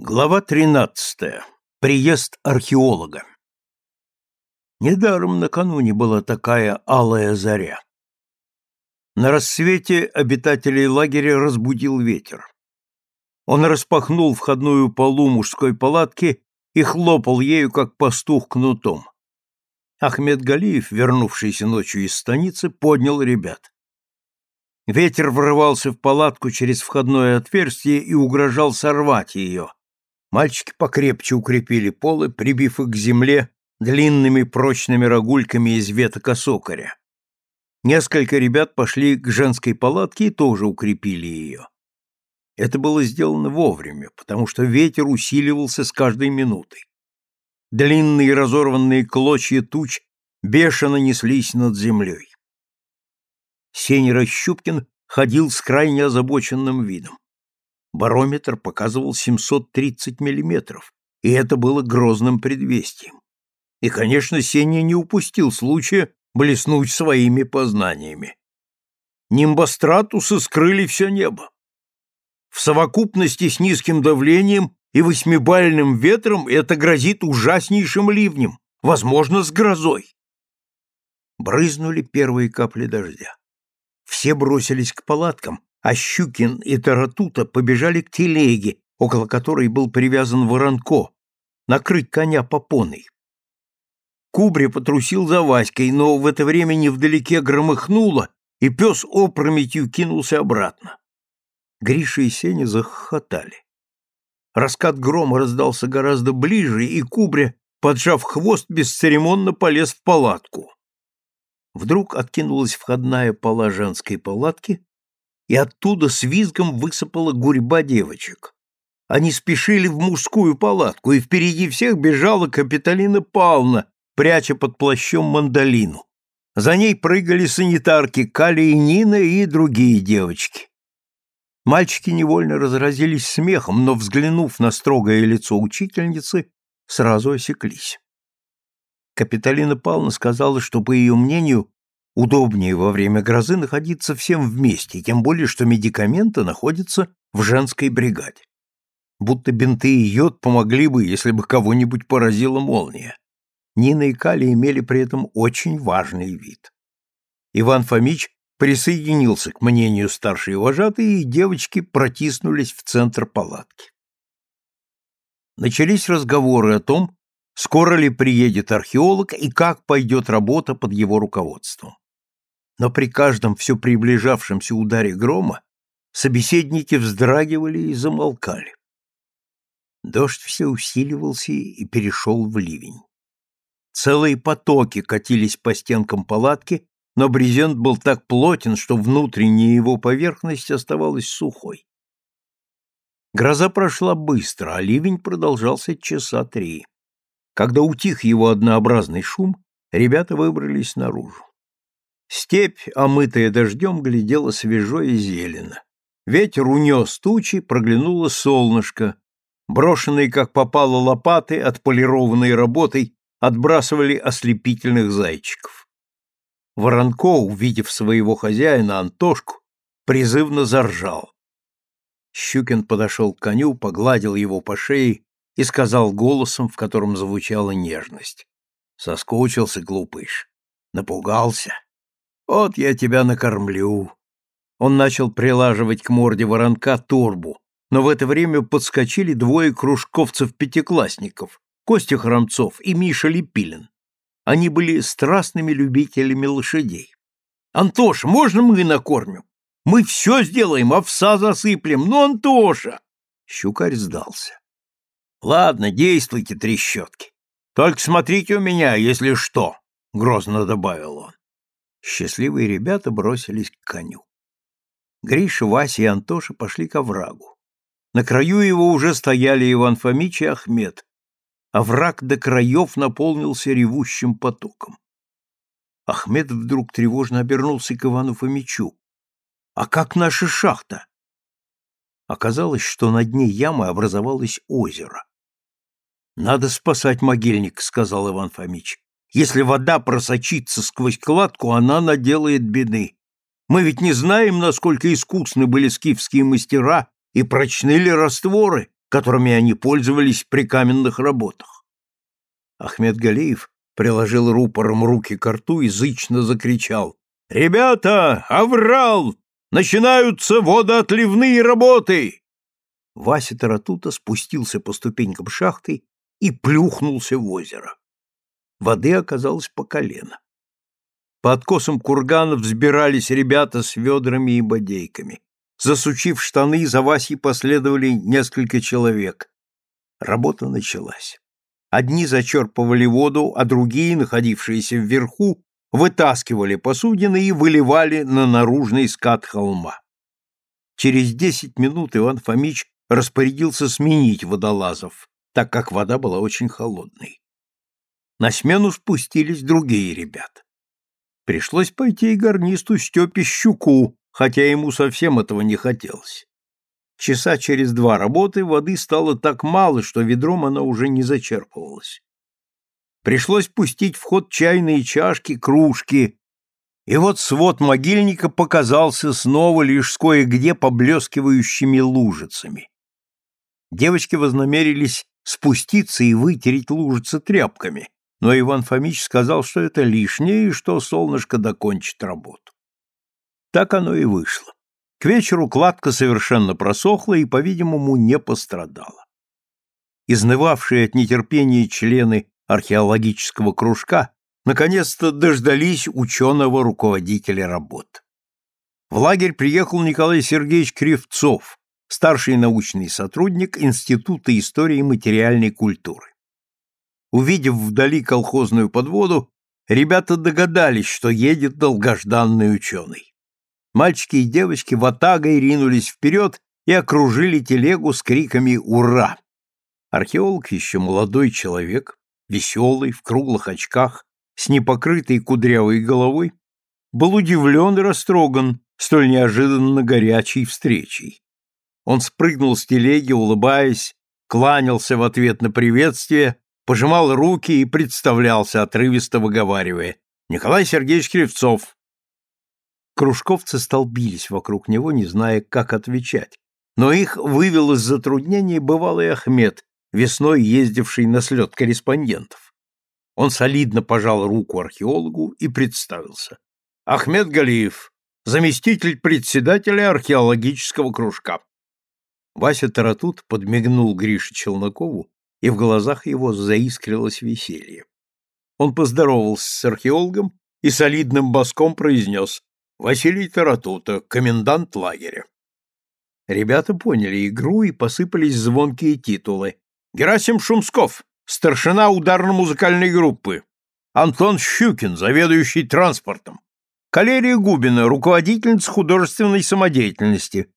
Глава 13. Приезд археолога. Недаром накануне была такая алая заря. На рассвете обитателей лагеря разбудил ветер. Он распахнул входную полу мужской палатки и хлопал ею, как пастух кнутом. Ахмед Галиев, вернувшийся ночью из станицы, поднял ребят. Ветер врывался в палатку через входное отверстие и угрожал сорвать ее Мальчики покрепче укрепили полы, прибив их к земле длинными прочными рогульками из веток осокоря. Несколько ребят пошли к женской палатке и тоже укрепили ее. Это было сделано вовремя, потому что ветер усиливался с каждой минутой. Длинные разорванные клочья туч бешено неслись над землей. Сеня Расщупкин ходил с крайне озабоченным видом. Барометр показывал 730 миллиметров, и это было грозным предвестием. И, конечно, Сеня не упустил случая блеснуть своими познаниями. Нимбостратусы скрыли все небо. В совокупности с низким давлением и восьмибальным ветром это грозит ужаснейшим ливнем, возможно, с грозой. Брызнули первые капли дождя. Все бросились к палаткам, а Щукин и Таратута побежали к телеге, около которой был привязан воронко, накрыть коня попоной. Кубри потрусил за Васькой, но в это время невдалеке громыхнуло, и пес опрометью кинулся обратно. Гриша и Сеня захохотали. Раскат грома раздался гораздо ближе, и Кубря, поджав хвост, бесцеремонно полез в палатку. Вдруг откинулась входная пола женской палатки, и оттуда с визгом высыпала гурьба девочек. Они спешили в мужскую палатку, и впереди всех бежала Капитолина Павловна, пряча под плащом мандолину. За ней прыгали санитарки Кали и Нина и другие девочки. Мальчики невольно разразились смехом, но, взглянув на строгое лицо учительницы, сразу осеклись. Капитолина Павловна сказала, что, по ее мнению, Удобнее во время грозы находиться всем вместе, тем более, что медикаменты находятся в женской бригаде. Будто бинты и йод помогли бы, если бы кого-нибудь поразила молния. Нина и Кали имели при этом очень важный вид. Иван Фомич присоединился к мнению старшей вожатой, и девочки протиснулись в центр палатки. Начались разговоры о том, скоро ли приедет археолог и как пойдет работа под его руководством но при каждом все приближавшемся ударе грома собеседники вздрагивали и замолкали. Дождь все усиливался и перешел в ливень. Целые потоки катились по стенкам палатки, но брезент был так плотен, что внутренняя его поверхность оставалась сухой. Гроза прошла быстро, а ливень продолжался часа три. Когда утих его однообразный шум, ребята выбрались наружу. Степь, омытая дождем, глядела свежо и зелено. Ветер унес тучи, проглянуло солнышко. Брошенные, как попало, лопаты, отполированные работой, отбрасывали ослепительных зайчиков. Воронко, увидев своего хозяина, Антошку, призывно заржал. Щукин подошел к коню, погладил его по шее и сказал голосом, в котором звучала нежность. Соскучился, глупыш. Напугался. Вот я тебя накормлю. Он начал прилаживать к морде воронка торбу, но в это время подскочили двое кружковцев-пятиклассников, Костя Храмцов и Миша Лепилин. Они были страстными любителями лошадей. «Антоша, можно мы накормим? Мы все сделаем, овса засыплем. Ну, Антоша!» Щукарь сдался. «Ладно, действуйте, трещотки. Только смотрите у меня, если что», — грозно добавил он. Счастливые ребята бросились к коню. Гриша, Вася и Антоша пошли к оврагу. На краю его уже стояли Иван Фомич и Ахмед. Овраг до краев наполнился ревущим потоком. Ахмед вдруг тревожно обернулся к Ивану Фомичу. «А как наша шахта?» Оказалось, что на дне ямы образовалось озеро. «Надо спасать могильник», — сказал Иван Фомич. Если вода просочится сквозь кладку, она наделает беды. Мы ведь не знаем, насколько искусны были скифские мастера и прочны ли растворы, которыми они пользовались при каменных работах. Ахмед Галеев приложил рупором руки к рту и зычно закричал. «Ребята, аврал! Начинаются водоотливные работы!» Вася Таратута спустился по ступенькам шахты и плюхнулся в озеро. Воды оказалось по колено. По откосам кургана взбирались ребята с ведрами и бодейками. Засучив штаны, за Васей последовали несколько человек. Работа началась. Одни зачерпывали воду, а другие, находившиеся вверху, вытаскивали посудины и выливали на наружный скат холма. Через десять минут Иван Фомич распорядился сменить водолазов, так как вода была очень холодной. На смену спустились другие ребята. Пришлось пойти и гарнисту Степе Щуку, хотя ему совсем этого не хотелось. Часа через два работы воды стало так мало, что ведром она уже не зачерпывалась. Пришлось пустить в ход чайные чашки, кружки, и вот свод могильника показался снова лишь с кое-где поблескивающими лужицами. Девочки вознамерились спуститься и вытереть лужицы тряпками, но Иван Фомич сказал, что это лишнее и что солнышко докончит работу. Так оно и вышло. К вечеру кладка совершенно просохла и, по-видимому, не пострадала. Изнывавшие от нетерпения члены археологического кружка наконец-то дождались ученого руководителя работ. В лагерь приехал Николай Сергеевич Кривцов, старший научный сотрудник Института истории материальной культуры. Увидев вдали колхозную подводу, ребята догадались, что едет долгожданный ученый. Мальчики и девочки в атагой ринулись вперед и окружили телегу с криками «Ура!». Археолог еще молодой человек, веселый, в круглых очках, с непокрытой кудрявой головой, был удивлен и растроган столь неожиданно горячей встречей. Он спрыгнул с телеги, улыбаясь, кланялся в ответ на приветствие, пожимал руки и представлялся, отрывисто выговаривая. «Николай Сергеевич Кривцов, Кружковцы столбились вокруг него, не зная, как отвечать. Но их вывел из затруднений бывалый Ахмед, весной ездивший на слет корреспондентов. Он солидно пожал руку археологу и представился. Ахмед Галиев, заместитель председателя археологического кружка. Вася Таратут подмигнул Грише Челнокову, и в глазах его заискрилось веселье. Он поздоровался с археологом и солидным боском произнес Василий Таратута, комендант лагеря. Ребята поняли игру и посыпались звонкие титулы. Герасим Шумсков, старшина ударно-музыкальной группы. Антон Щукин, заведующий транспортом. Калерия Губина, руководительница художественной самодеятельности.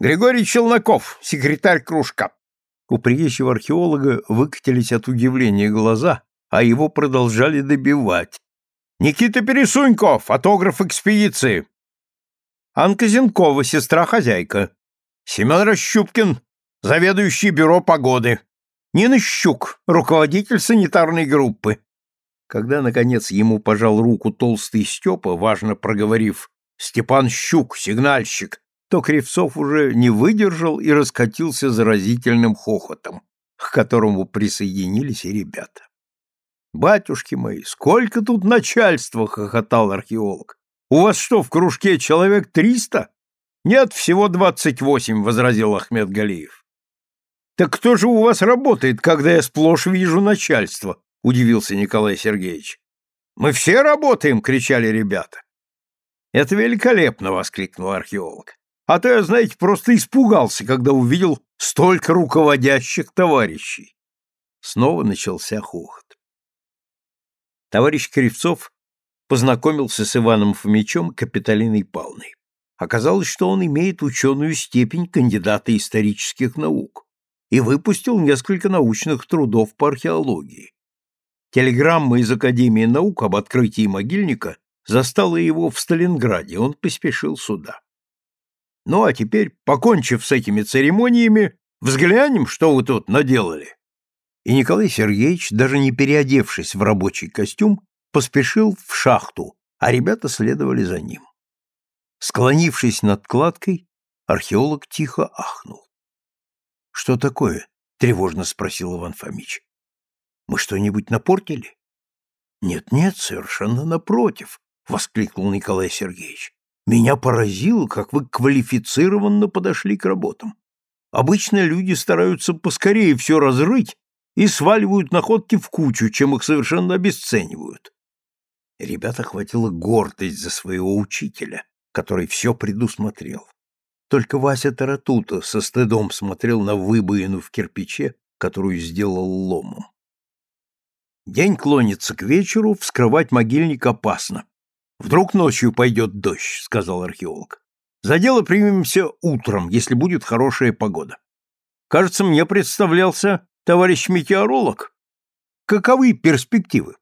Григорий Челноков, секретарь кружка. У приезжего археолога выкатились от удивления глаза, а его продолжали добивать. Никита Пересунько, фотограф экспедиции. Анка Зенкова, сестра-хозяйка. Семен Расщупкин, заведующий бюро погоды. Нина Щук, руководитель санитарной группы. Когда, наконец, ему пожал руку толстый Степа, важно проговорив «Степан Щук, сигнальщик», то Кривцов уже не выдержал и раскатился заразительным хохотом, к которому присоединились и ребята. Батюшки мои, сколько тут начальства, хохотал археолог. У вас что, в кружке человек триста? Нет, всего двадцать восемь, возразил Ахмед Галиев. Так кто же у вас работает, когда я сплошь вижу начальство? удивился Николай Сергеевич. Мы все работаем, кричали ребята. Это великолепно, воскликнул археолог. А то я, знаете, просто испугался, когда увидел столько руководящих товарищей. Снова начался хохот товарищ Кривцов познакомился с Иваном Фомичем Капитолиной Павловной. Оказалось, что он имеет ученую степень кандидата исторических наук и выпустил несколько научных трудов по археологии. Телеграмма из Академии наук об открытии могильника застала его в Сталинграде, он поспешил сюда. Ну а теперь, покончив с этими церемониями, взглянем, что вы тут наделали и Николай Сергеевич, даже не переодевшись в рабочий костюм, поспешил в шахту, а ребята следовали за ним. Склонившись над кладкой, археолог тихо ахнул. «Что такое?» тревожно спросил Иван Фомич. Мы что-нибудь напортили? Нет, нет, совершенно напротив, воскликнул Николай Сергеевич. Меня поразило, как вы квалифицированно подошли к работам. Обычно люди стараются поскорее все разрыть и сваливают находки в кучу, чем их совершенно обесценивают. Ребята хватило гордость за своего учителя, который все предусмотрел. Только Вася Таратута со стыдом смотрел на выбоину в кирпиче, которую сделал ломом. День клонится к вечеру, вскрывать могильник опасно. Вдруг ночью пойдет дождь, сказал археолог. За дело примемся утром, если будет хорошая погода. Кажется, мне представлялся товарищ метеоролог. Каковы перспективы?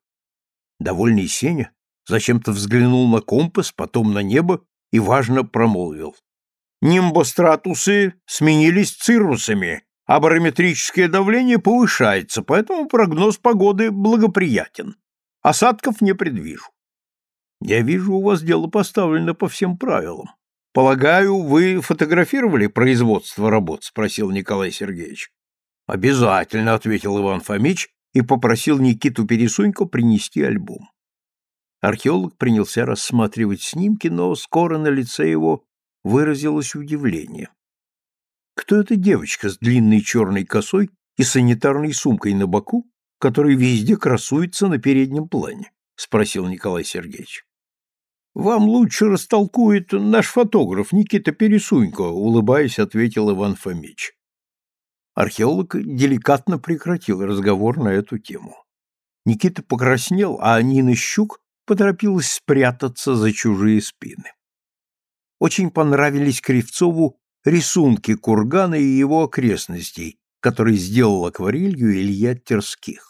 Довольный Сеня зачем-то взглянул на компас, потом на небо и важно промолвил. Нимбостратусы сменились циррусами, а барометрическое давление повышается, поэтому прогноз погоды благоприятен. Осадков не предвижу. Я вижу, у вас дело поставлено по всем правилам. Полагаю, вы фотографировали производство работ, спросил Николай Сергеевич. Обязательно, ответил Иван Фомич и попросил Никиту Пересунько принести альбом. Археолог принялся рассматривать снимки, но скоро на лице его выразилось удивление. Кто эта девочка с длинной черной косой и санитарной сумкой на боку, которая везде красуется на переднем плане? спросил Николай Сергеевич. Вам лучше растолкует наш фотограф Никита Пересунько, улыбаясь, ответил Иван Фомич. Археолог деликатно прекратил разговор на эту тему. Никита покраснел, а Нина Щук поторопилась спрятаться за чужие спины. Очень понравились Кривцову рисунки кургана и его окрестностей, которые сделал акварелью Илья Терских.